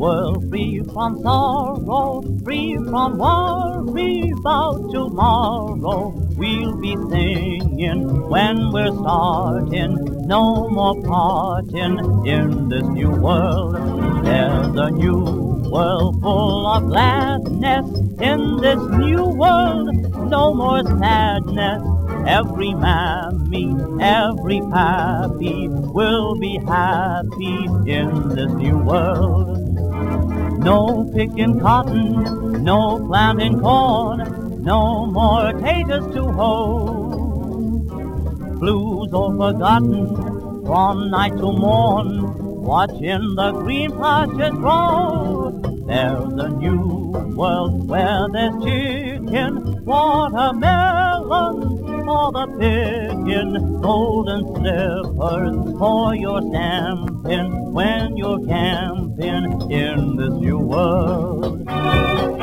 World free from sorrow, free from worry about tomorrow. We'll be singing when we're starting, no more parting in this new world. There's a new world full of gladness in this new world, no more sadness. Every mammy, every pappy will be happy in this new world. No picking cotton, no planting corn, no more taters to hoe. Blues all forgotten from night to morn, watching the green pastures grow. There's a new world where there's chicken, watermelon the picking, golden slippers for your stamping when you're camping in this new world.